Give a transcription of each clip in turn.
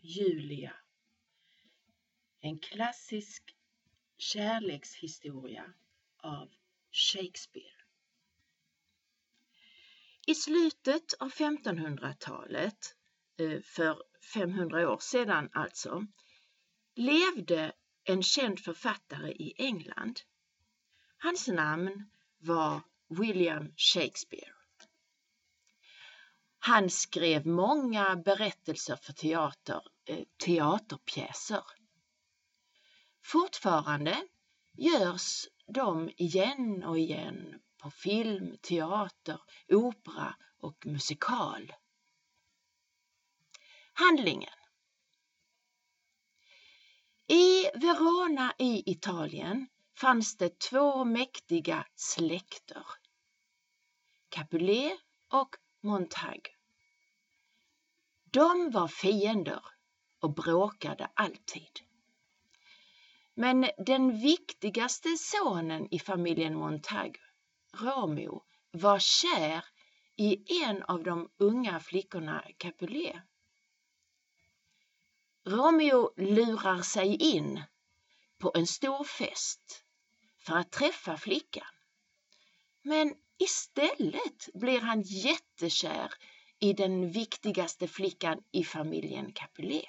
Julia. En klassisk kärlekshistoria av Shakespeare. I slutet av 1500-talet, eh, för 500 år sedan alltså, levde en känd författare i England. Hans namn var William Shakespeare. Han skrev många berättelser för teater, eh, teaterpjäser. Fortfarande görs de igen och igen på film, teater, opera och musikal. Handlingen I Verona i Italien fanns det två mäktiga släkter. Capulet och Montague. De var fiender och bråkade alltid. Men den viktigaste sonen i familjen Montague, Romeo, var kär i en av de unga flickorna Capulet. Romeo lurar sig in på en stor fest för att träffa flickan. Men istället blir han jättekär i den viktigaste flickan i familjen Capulet,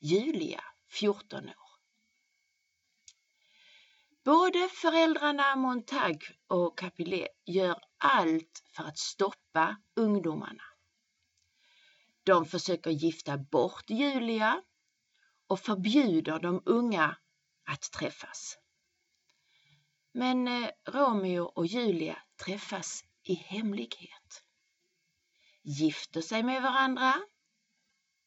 Julia, 14 år. Både föräldrarna Montague och Capulet gör allt för att stoppa ungdomarna. De försöker gifta bort Julia och förbjuder de unga att träffas. Men eh, Romeo och Julia träffas i hemlighet, gifter sig med varandra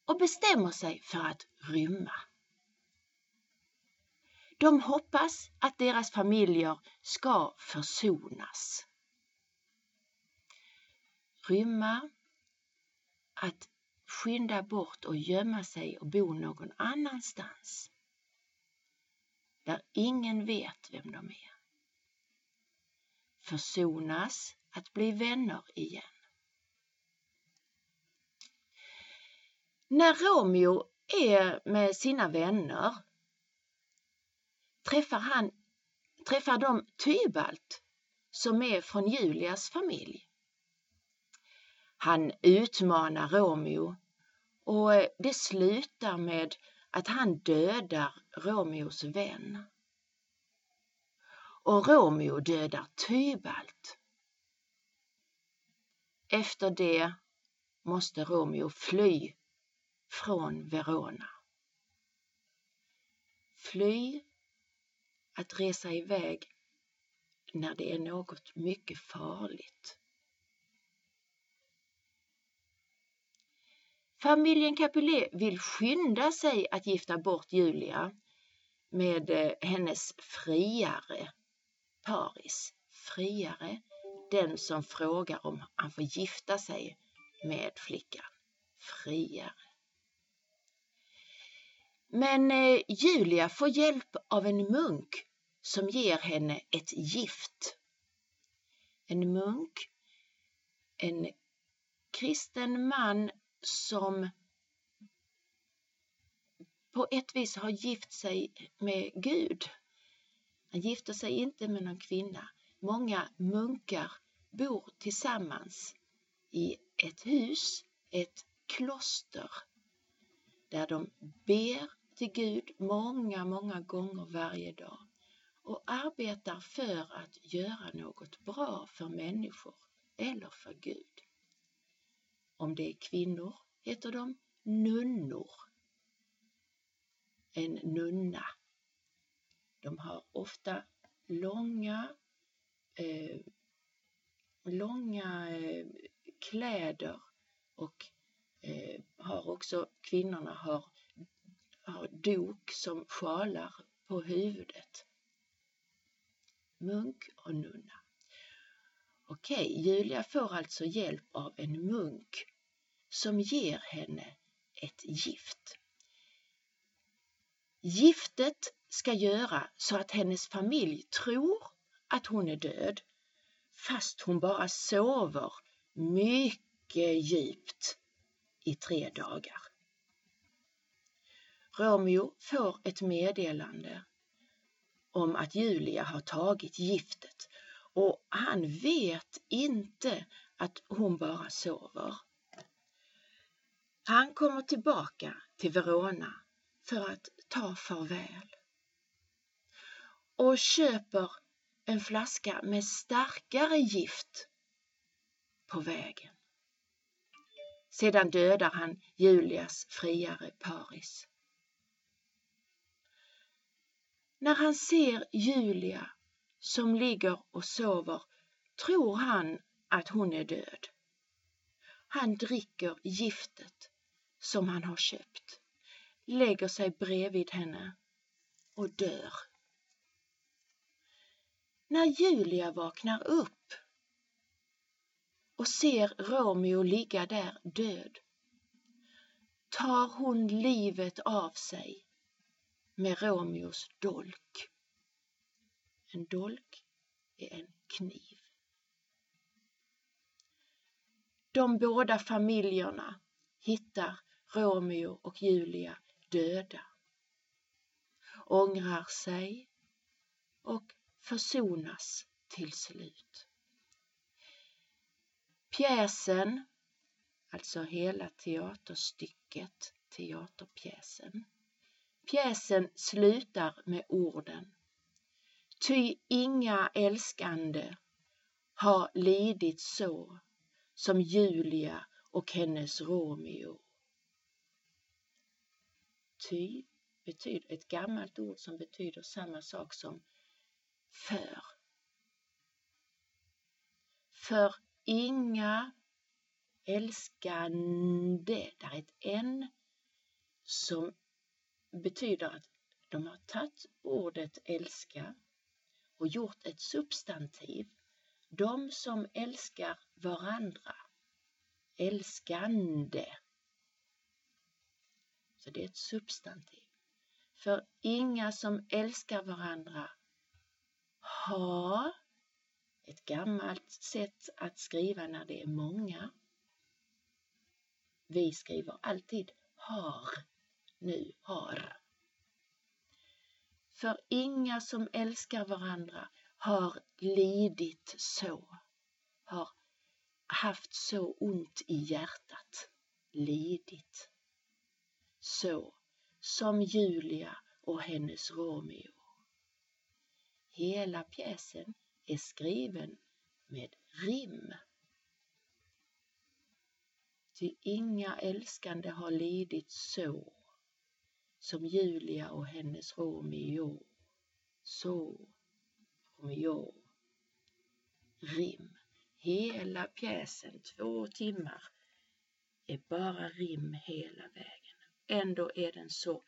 och bestämmer sig för att rymma. De hoppas att deras familjer ska försonas. Rymma, att skynda bort och gömma sig och bo någon annanstans. Där ingen vet vem de är. Försonas, att bli vänner igen. När Romeo är med sina vänner träffar, han, träffar de Tybalt som är från Julias familj. Han utmanar Romeo och det slutar med att han dödar Romeos vän. Och Romeo dödar Tybalt. Efter det måste Romeo fly från Verona. Fly att resa iväg när det är något mycket farligt. Familjen Capulet vill skynda sig att gifta bort Julia med eh, hennes friare Paris. Friare, den som frågar om han får gifta sig med flickan. Friare. Men eh, Julia får hjälp av en munk som ger henne ett gift. En munk, en kristen man som på ett vis har gift sig med Gud. Han gifter sig inte med någon kvinna. Många munkar bor tillsammans i ett hus, ett kloster, där de ber till Gud många, många gånger varje dag och arbetar för att göra något bra för människor eller för Gud. Om det är kvinnor heter de nunnor. En nunna. De har ofta långa, eh, långa eh, kläder och eh, har också, kvinnorna har har dok som sjalar på huvudet. Munk och nunna. Okej, Julia får alltså hjälp av en munk som ger henne ett gift. Giftet ska göra så att hennes familj tror att hon är död fast hon bara sover mycket djupt i tre dagar. Romeo får ett meddelande om att Julia har tagit giftet och han vet inte att hon bara sover. Han kommer tillbaka till Verona för att ta farväl och köper en flaska med starkare gift på vägen. Sedan dödar han Julias friare Paris. När han ser Julia som ligger och sover tror han att hon är död. Han dricker giftet som han har köpt, lägger sig bredvid henne och dör. När Julia vaknar upp och ser Romeo ligga där död tar hon livet av sig med Romeos dolk. En dolk är en kniv. De båda familjerna hittar Romeo och Julia döda, ångrar sig och försonas till slut. Pjäsen, alltså hela teaterstycket, teaterpjäsen. Pjäsen slutar med orden Ty inga älskande har lidit så som Julia och hennes Romeo. Ty betyder ett gammalt ord som betyder samma sak som för. För inga älskande, där är ett N som betyder att de har tagit ordet älska och gjort ett substantiv. De som älskar varandra. Älskande. Så det är ett substantiv. För inga som älskar varandra har ett gammalt sätt att skriva när det är många. Vi skriver alltid har, nu har. För inga som älskar varandra har lidit så, har haft så ont i hjärtat, lidit. Så som Julia och hennes Romeo. Hela pjäsen är skriven med rim. Ty inga älskande har lidit så som Julia och hennes Romeo. Så, Romeo. Rim. Hela pjäsen, två timmar, är bara rim hela vägen. Ändå är den så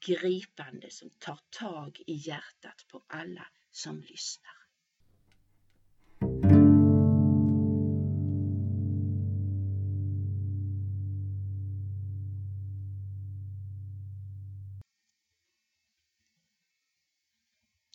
gripande som tar tag i hjärtat på alla som lyssnar.